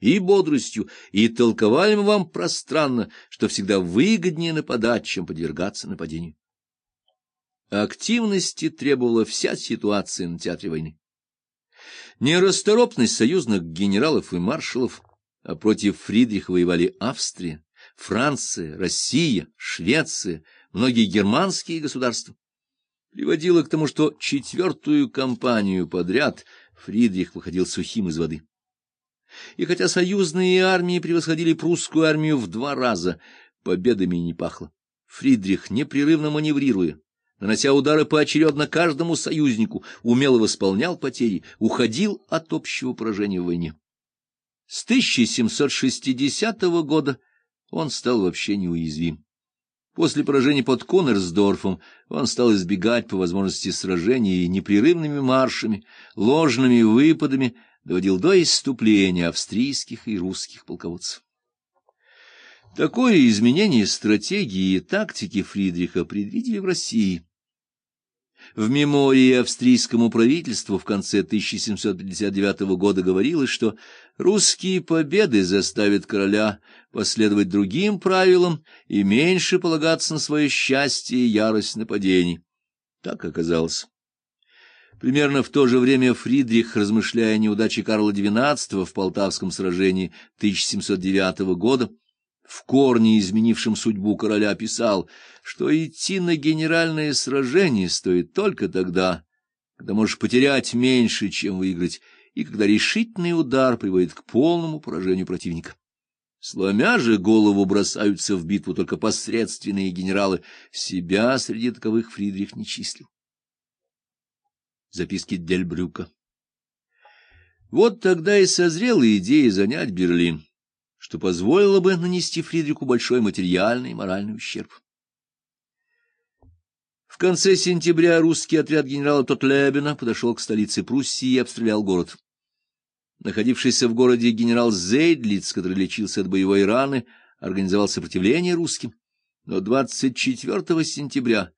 и бодростью, и толковали мы вам пространно, что всегда выгоднее нападать, чем подвергаться нападению. Активности требовала вся ситуация на театре войны. Нерасторопность союзных генералов и маршалов, а против Фридриха воевали Австрия, Франция, Россия, Швеция, многие германские государства, приводила к тому, что четвертую кампанию подряд Фридрих выходил сухим из воды. И хотя союзные армии превосходили прусскую армию в два раза, победами не пахло. Фридрих, непрерывно маневрируя, нанося удары поочередно каждому союзнику, умело восполнял потери, уходил от общего поражения в войне. С 1760 года он стал вообще неуязвим. После поражения под Коннерсдорфом он стал избегать по возможности сражений непрерывными маршами, ложными выпадами, доводил до исступления австрийских и русских полководцев. Такое изменение стратегии и тактики Фридриха предвидели в России. В мемории австрийскому правительству в конце 1759 года говорилось, что русские победы заставят короля последовать другим правилам и меньше полагаться на свое счастье и ярость нападений. Так оказалось. Примерно в то же время Фридрих, размышляя о неудаче Карла XII в Полтавском сражении 1709 года, в корне изменившем судьбу короля, писал, что идти на генеральное сражение стоит только тогда, когда можешь потерять меньше, чем выиграть, и когда решительный удар приводит к полному поражению противника. Сломя же голову бросаются в битву только посредственные генералы, себя среди таковых Фридрих не числил записки Дельбрюка. Вот тогда и созрела идея занять Берлин, что позволило бы нанести Фридрику большой материальный и моральный ущерб. В конце сентября русский отряд генерала Тотлебена подошел к столице Пруссии и обстрелял город. Находившийся в городе генерал Зейдлиц, который лечился от боевой раны, организовал сопротивление русским, но 24 сентября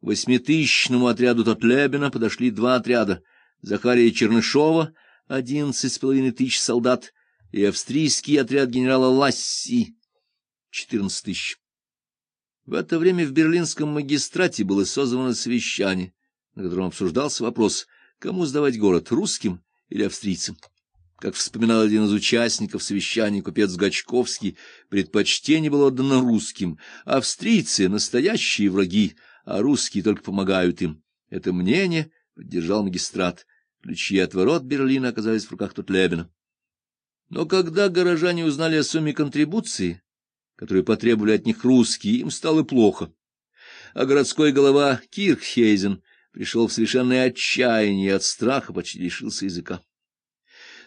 восьмитысячному отряду Тотлебина подошли два отряда — Захария Чернышова, одиннадцать с половиной тысяч солдат, и австрийский отряд генерала Ласси, четырнадцать тысяч. В это время в берлинском магистрате было созвано совещание, на котором обсуждался вопрос, кому сдавать город, русским или австрийцам. Как вспоминал один из участников совещания купец Гачковский, предпочтение было отдано русским, австрийцы — настоящие враги, а русские только помогают им. Это мнение поддержал магистрат. Ключи от ворот Берлина оказались в руках Тутлебена. Но когда горожане узнали о сумме контрибуции, которую потребовали от них русские, им стало плохо. А городской голова Кирхейзен пришел в совершенное отчаяние от страха почти лишился языка.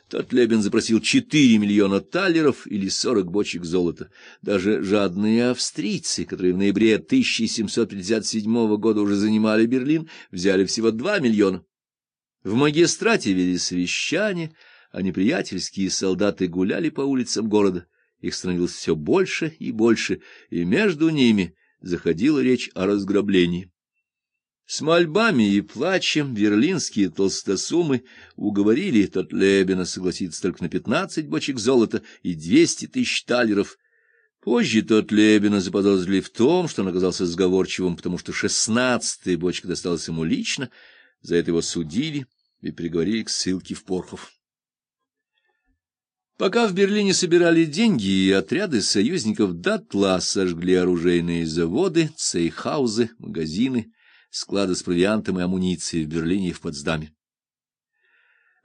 Тот Лебен запросил 4 миллиона талеров или 40 бочек золота. Даже жадные австрийцы, которые в ноябре 1757 года уже занимали Берлин, взяли всего 2 миллиона. В магистрате вели совещания, а неприятельские солдаты гуляли по улицам города. Их становилось все больше и больше, и между ними заходила речь о разграблении. С мольбами и плачем берлинские толстосумы уговорили Тотлебена согласиться только на пятнадцать бочек золота и двести тысяч талеров. Позже Тотлебена заподозрили в том, что он оказался сговорчивым, потому что шестнадцатая бочка досталась ему лично, за это его судили и приговорили к ссылке в Порхов. Пока в Берлине собирали деньги, отряды союзников дотла сожгли оружейные заводы, цейхаузы, магазины, склады с провиантом и амуницией в Берлине и в Потсдаме.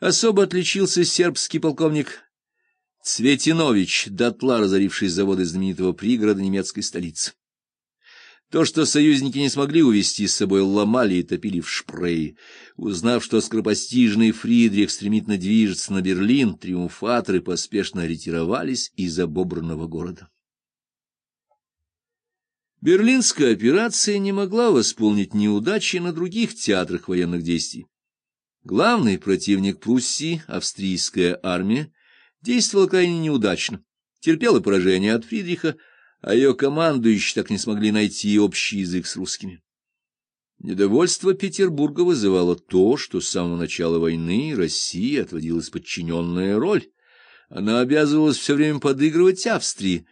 Особо отличился сербский полковник Цветинович, дотла разоривший заводы знаменитого пригорода немецкой столицы. То, что союзники не смогли увести с собой, ломали и топили в Шпрее. Узнав, что скоропостижный Фридрих стремительно движется на Берлин, триумфаторы поспешно ретировались из обобранного города. Берлинская операция не могла восполнить неудачи на других театрах военных действий. Главный противник Пруссии, австрийская армия, действовала крайне неудачно, терпела поражение от Фридриха, а ее командующие так не смогли найти общий язык с русскими. Недовольство Петербурга вызывало то, что с самого начала войны России отводилась подчиненная роль, Она обязывалась все время подыгрывать Австрии,